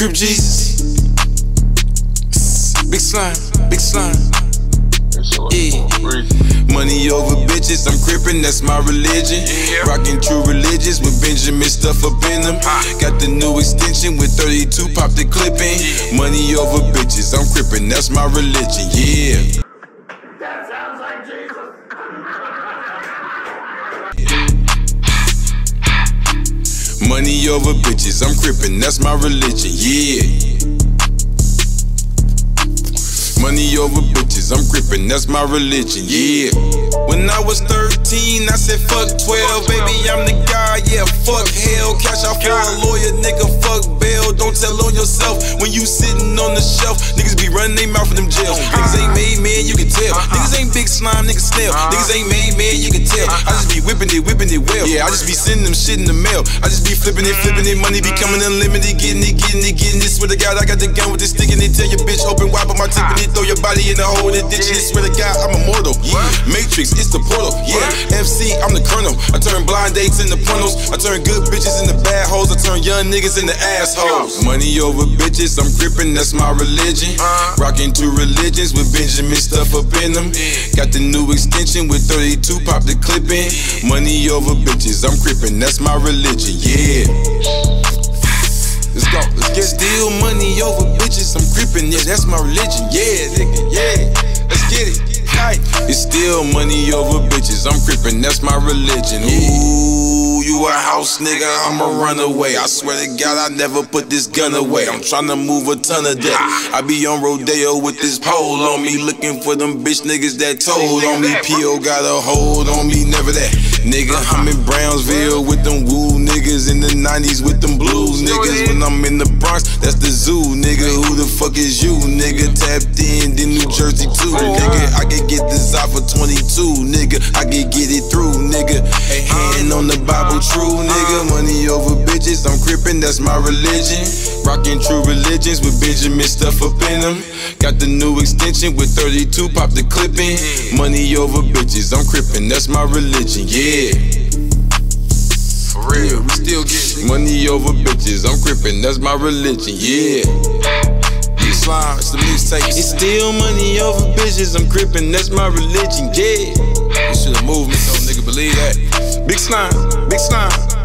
Crip Jesus. Big slime, big slime. Yeah. Money over bitches, I'm crippin', that's my religion. Rockin' True Religions with Benjamin stuff up in them. Got the new extension with 32, pop the clip in. Money over bitches, I'm crippin', that's my religion, yeah. Money over bitches, I'm crippin', that's my religion, yeah. Money over bitches, I'm crippin', that's my religion, yeah. When I was 13, I said fuck 12, baby, I'm the guy, yeah, fuck hell. Cash out for a lawyer, nigga, fuck bail. Don't tell on yourself when you sittin' on the shelf. Niggas be running their mouth in them jails. Niggas ain't made man, you can tell. Niggas ain't big slime, niggas snail. Niggas ain't made man, you can tell. I just be whipping it, whipping it well. Yeah, I just be sending them shit in the mail. I just be flipping it, flipping it, money be coming unlimited, getting it, getting it, getting it. Swear to God, I got the gun with the stick and it. Tell your bitch open wide, but my tip in it, throw your body in the hole in the ditch. And it swear to God, I'm immortal. Yeah, Matrix, it's the portal. Yeah, FC, I'm the colonel. I turn blind dates into pornos. I turn good bitches into bad hoes. I turn young niggas into assholes. Money over bitches, I'm gripping, that's my religion. Rocking true religions with Benjamin stuff up in them. Got the new extension with 32, pop the clip in. Money over bitches, I'm gripping, that's my religion. Yeah. Let's go, let's get Steal money over bitches, I'm creeping, yeah, that's my religion, yeah, nigga, yeah. Let's get it, Aye. It's still money over bitches, I'm creeping, that's my religion. Ooh, you a house nigga, I'm a runaway. I swear to God, I never put this gun away. I'm tryna move a ton of that. I be on Rodeo with this pole on me, looking for them bitch niggas that told on me. P.O. got a hold on me, never that. Nigga, I'm in Brownsville with them woo niggas in the 90s with them blues niggas. When I'm in the Bronx, that's the zoo, nigga. Who the fuck is you, nigga? Tapped in, in New Jersey too, nigga. Get this out for 22, nigga. I can get it through, nigga. Hand on the Bible, true, nigga. Uh. Money over bitches, I'm crippin', that's my religion. Rockin' true religions with Benjamin stuff up in them. Got the new extension with 32, pop the clip in. Money over bitches, I'm crippin', that's my religion, yeah. For real, we still get money over bitches. I'm crippin', that's my religion, yeah. Slime, it's the mixtape. It's still money over bitches. I'm crippin', that's my religion, yeah. You should have moved me, though, nigga. Believe that. Big slime, big slime.